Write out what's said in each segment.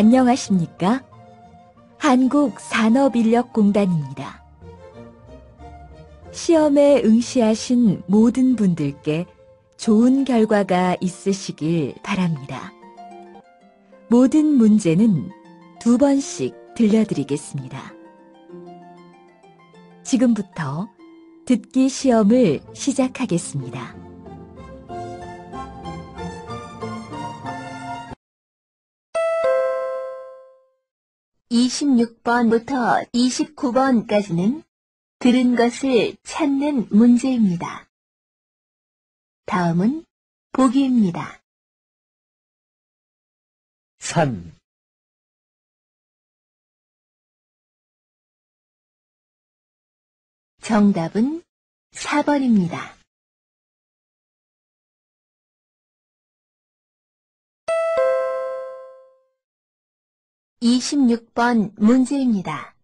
안녕하십니까? 한국산업인력공단입니다. 시험에 응시하신 모든 분들께 좋은 결과가 있으시길 바랍니다. 모든 문제는 두 번씩 들려드리겠습니다. 지금부터 듣기 시험을 시작하겠습니다. 26번부터 29번까지는 들은 것을 찾는 문제입니다. 다음은 보기입니다. 산, 정답은 4번입니다. (26번) 문제입니다.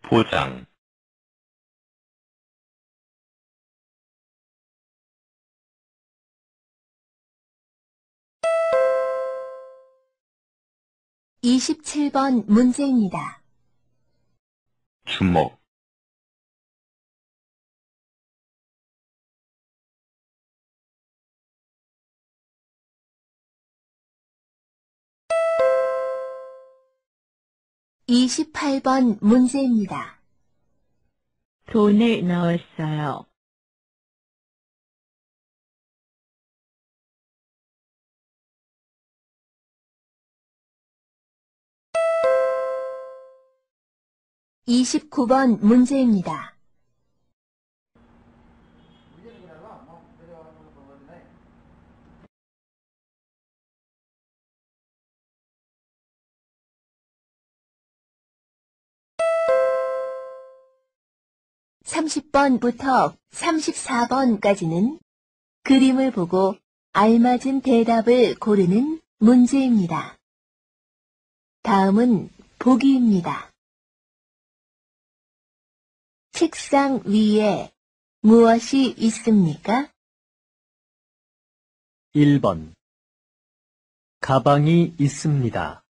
포장, (27번) 문제입니다. 주먹, (28번) 문제입니다. 돈을 넣었어요. (29번) 문제입니다. (30번부터) (34번까지는) 그림을 보고 알맞은 대답을 고르는 문제입니다. 다음은 보기입니다. 책상 위에 무엇이 있습니까? 1번. 가방이 있습니다.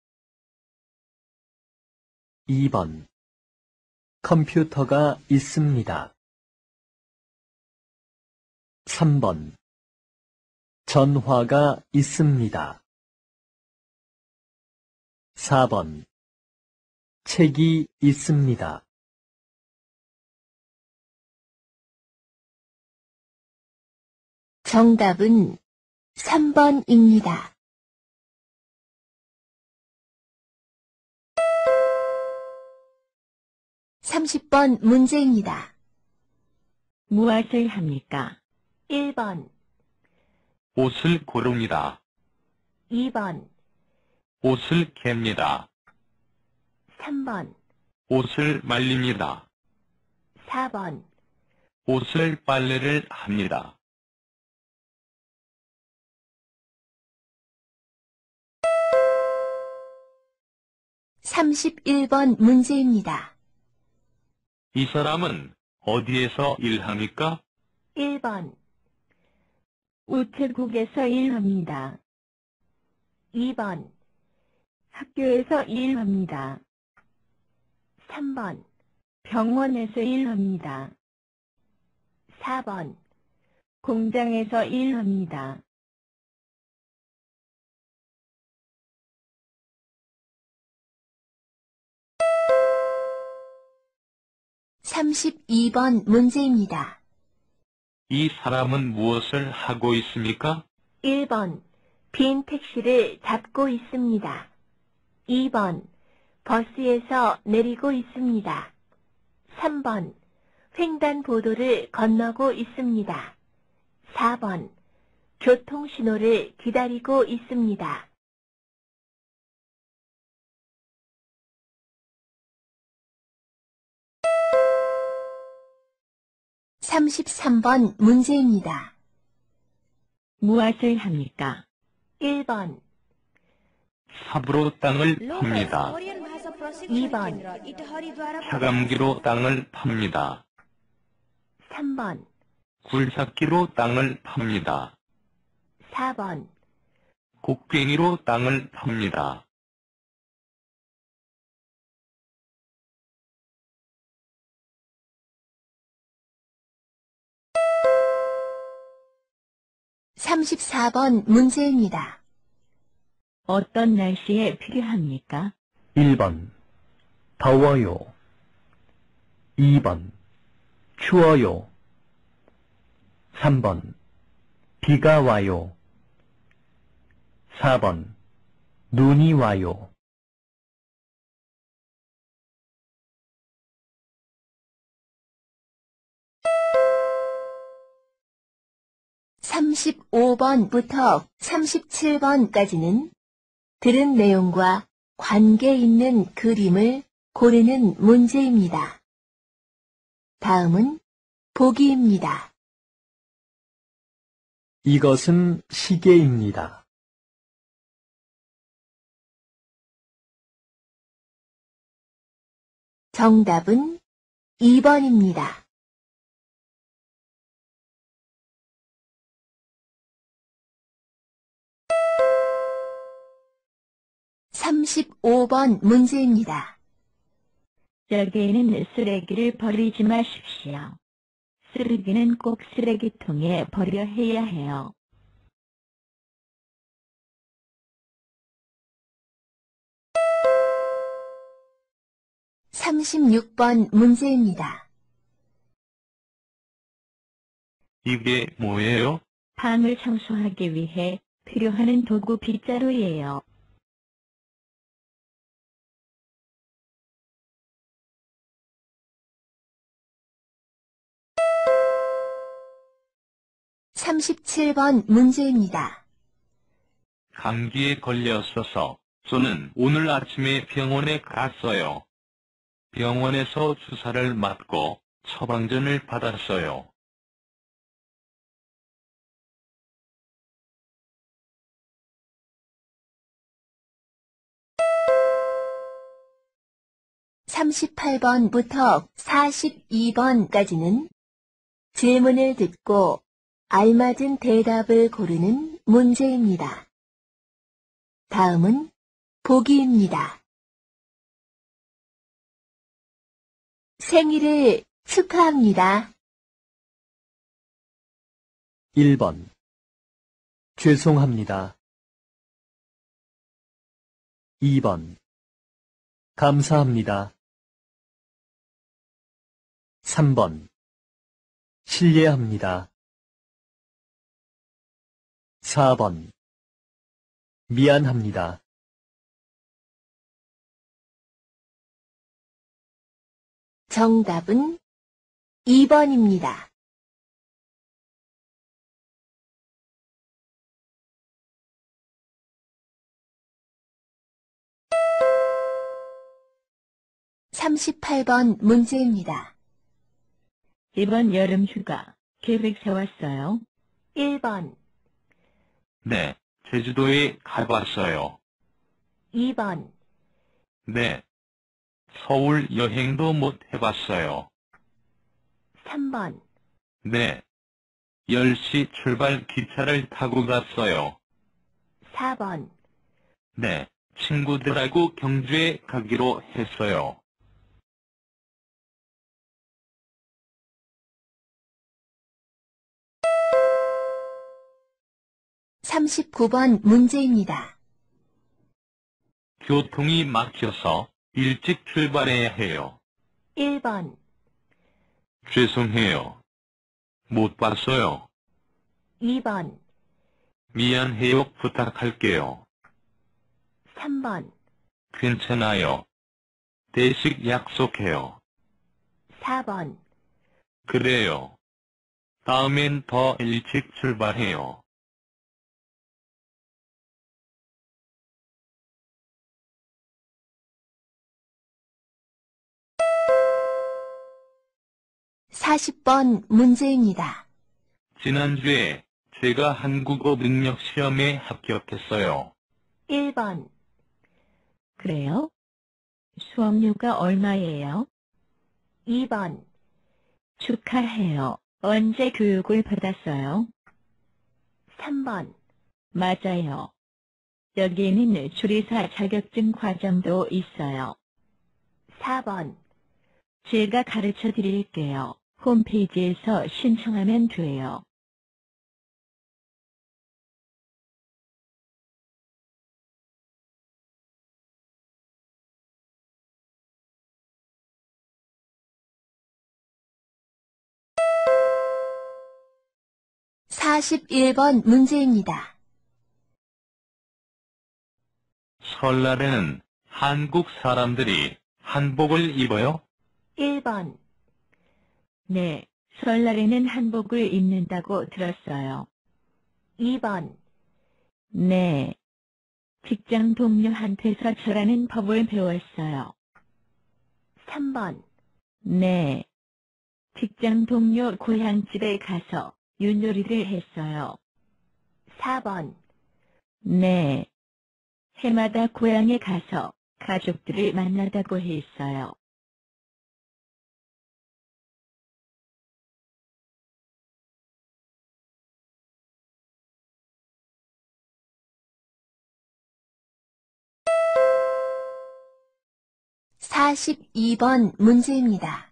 2번. 컴퓨터가 있습니다. 3번. 전화가 있습니다. 4번. 책이 있습니다. 정답은 3번입니다. (30번) 문제입니다. 무엇을 합니까? 1번, 옷을 고릅니다. 2번, 옷을 갭니다. 3번, 옷을 말립니다. 4번, 옷을 빨래를 합니다. 31번 문제입니다. 이 사람은 어디에서 일합니까? 1번, 우체국에서 일합니다. 2번, 학교에서 일합니다. 3번, 병원에서 일합니다. 4번, 공장에서 일합니다. 32번 문제입니다. 이 사람은 무엇을 하고 있습니까? 1번, 빈 택시를 잡고 있습니다. 2번, 버스에서 내리고 있습니다. 3번, 횡단보도를 건너고 있습니다. 4번, 교통신호를 기다리고 있습니다. 33번 문제입니다. 무엇을 합니까? 1번, 삽으로 땅을 팝니다. 2번, 차감기로 땅을 팝니다. 3번, 굴삭기로 땅을 팝니다. 4번, 곡괭이로 땅을 팝니다. 34번 문제입니다. 어떤 날씨에 필요합니까? 1번 더워요. 2번 추워요. 3번 비가 와요. 4번 눈이 와요. 35번부터 37번까지는 들은 내용과 관계 있는 그림을 고르는 문제입니다. 다음은 보기입니다. 이것은 시계입니다. 정답은 2번입니다. (35번) 문제입니다. 여기에는 쓰레기를 버리지 마십시오. 쓰레기는 꼭 쓰레기통에 버려 해야 해요. (36번) 문제입니다. 이게 뭐예요? 방을 청소하기 위해 필요하는 도구 빗자루예요. (37번) 문제입니다. 감기에 걸렸어서 저는 오늘 아침에 병원에 갔어요. 병원에서 주사를 맞고 처방전을 받았어요. (38번부터 42번까지는) 질문을 듣고 알맞은 대답을 고르는 문제입니다. 다음은 보기입니다. 생일을 축하합니다. 1번 죄송합니다. 2번 감사합니다. 3번 실례합니다. 4번 미안합니다. 정답은 2번입니다. (38번) 문제입니다. 이번 여름 휴가 계획 세웠어요. 1번, 네, 제주도에 가봤어요. 2번, 네. 서울 여행도 못 해봤어요. 3번, 네. 10시 출발 기차를 타고 갔어요. 4번, 네. 친구들하고 경주에 가기로 했어요. 39번 문제입니다. 교통이 막혀서 일찍 출발해야 해요. 1번, 죄송해요. 못 봤어요. 2번, 미안해요. 부탁할게요. 3번, 괜찮아요. 대식 약속해요. 4번, 그래요. 다음엔 더 일찍 출발해요. 사십 번 문제입니다. 지난주에 제가 한국어 능력 시험에 합격했어요. 1번, 그래요? 수업료가 얼마예요? 2번, 축하해요. 언제 교육을 받았어요? 3번, 맞아요. 여기에는 조리사 자격증 과정도 있어요. 4번, 제가 가르쳐 드릴게요. 홈페이지에서 신청하면 돼요. 사십일 번 문제입니다. 설날에는 한국 사람들이 한복을 입어요? 일 번 네, 설날에는 한복을 입는다고 들었어요. 2번, 네. 직장 동료한테서 저라는 법을 배웠어요. 3번, 네. 직장 동료 고향집에 가서 윷놀이를 했어요. 4번, 네. 해마다 고향에 가서 가족들을 만나다고 했어요. 사십이 번 문제입니다.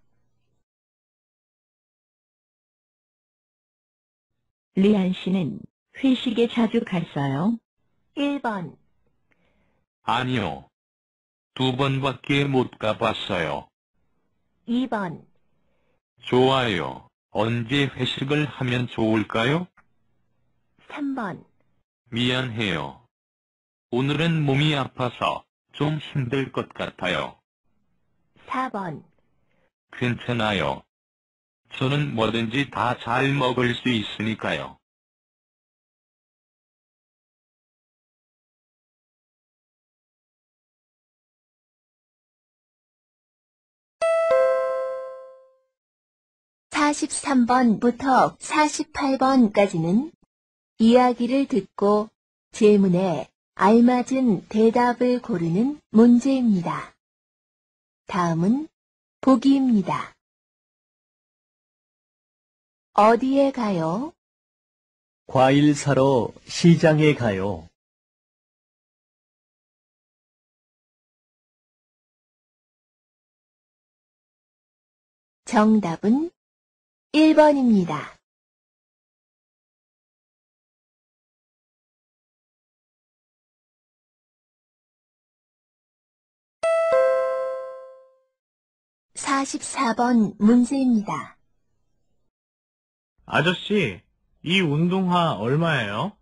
리안 씨는 회식에 자주 갔어요. 1번, 아니요. 두 번밖에 못 가봤어요. 2번, 좋아요. 언제 회식을 하면 좋을까요? 3번, 미안해요. 오늘은 몸이 아파서 좀 힘들 것 같아요. 4번, 괜찮아요. 저는 뭐든지 다 잘 먹을 수 있으니까요. 사십삼 번부터 사십팔 번까지는 이야기를 듣고 질문에 알맞은 대답을 고르는 문제입니다. 다음은 보기입니다. 어디에 가요? 과일 사러 시장에 가요. 정답은 1번입니다. 사십사 번 문제입니다. 아저씨, 이 운동화 얼마예요?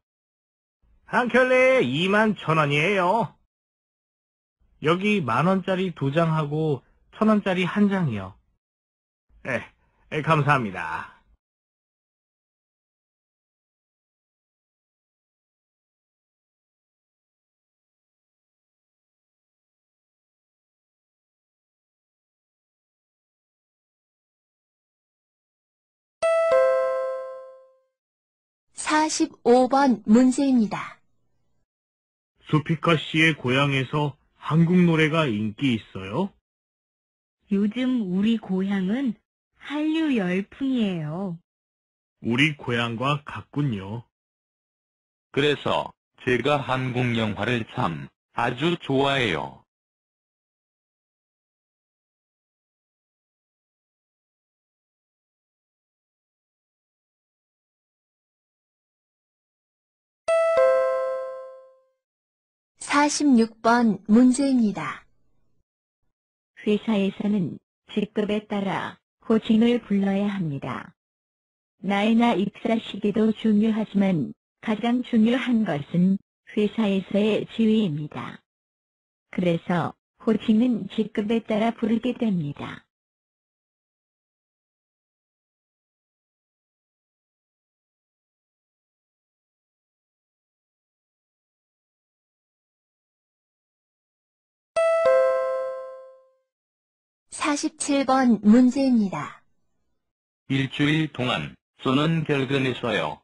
한 켤레에 2만 천 원이에요. 여기 만 원짜리 두 장하고 천 원짜리 한 장이요. 네, 네, 감사합니다. 사십오 번 문제입니다. 수피카 씨의 고향에서 한국 노래가 인기 있어요? 요즘 우리 고향은 한류 열풍이에요. 우리 고향과 같군요. 그래서 제가 한국 영화를 참 아주 좋아해요. 사십육 번 문제입니다. 회사에서는 직급에 따라 호칭을 불러야 합니다. 나이나 입사 시기도 중요하지만 가장 중요한 것은 회사에서의 지위입니다. 그래서 호칭은 직급에 따라 부르게 됩니다. 사십칠 번 문제입니다. 일주일 동안 쏘는 결근에서요.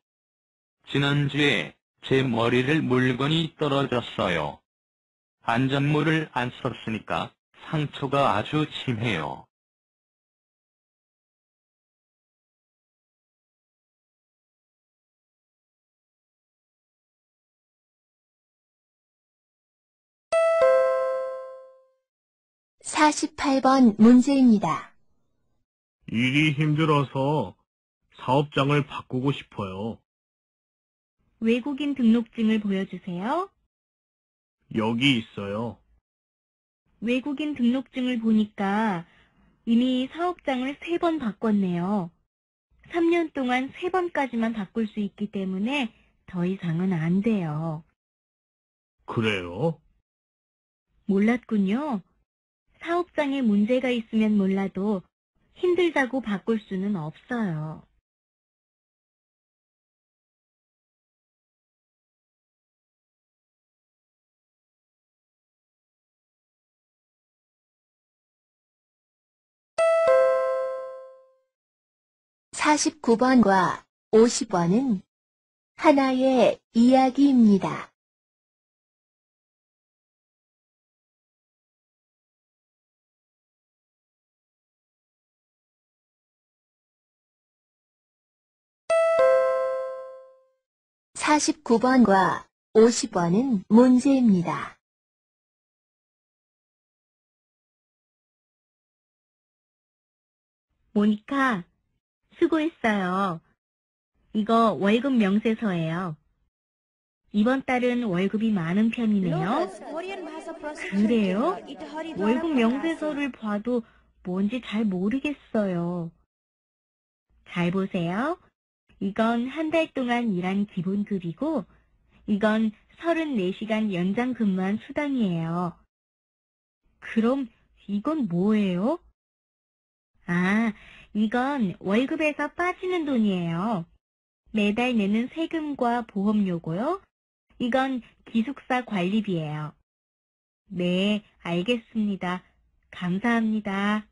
지난주에 제 머리를 물건이 떨어졌어요. 안전모를 안 썼으니까 상처가 아주 심해요. 사십팔 번 문제입니다. 일이 힘들어서 사업장을 바꾸고 싶어요. 외국인 등록증을 보여주세요. 여기 있어요. 외국인 등록증을 보니까 이미 사업장을 세번 바꿨네요. 3년 동안 3번까지만 바꿀 수 있기 때문에 더 이상은 안 돼요. 그래요? 몰랐군요. 사업장에 문제가 있으면 몰라도 힘들다고 바꿀 수는 없어요. 사십구 번과 오십 번은 하나의 이야기입니다. 사십구 번과 오십 번은 문제입니다. 모니카, 수고했어요. 이거 월급 명세서예요. 이번 달은 월급이 많은 편이네요. 그래요? 월급 명세서를 봐도 뭔지 잘 모르겠어요. 잘 보세요. 이건 한 달 동안 일한 기본급이고, 이건 34시간 연장 근무한 수당이에요. 그럼 이건 뭐예요? 아, 이건 월급에서 빠지는 돈이에요. 매달 내는 세금과 보험료고요. 이건 기숙사 관리비예요. 네, 알겠습니다. 감사합니다.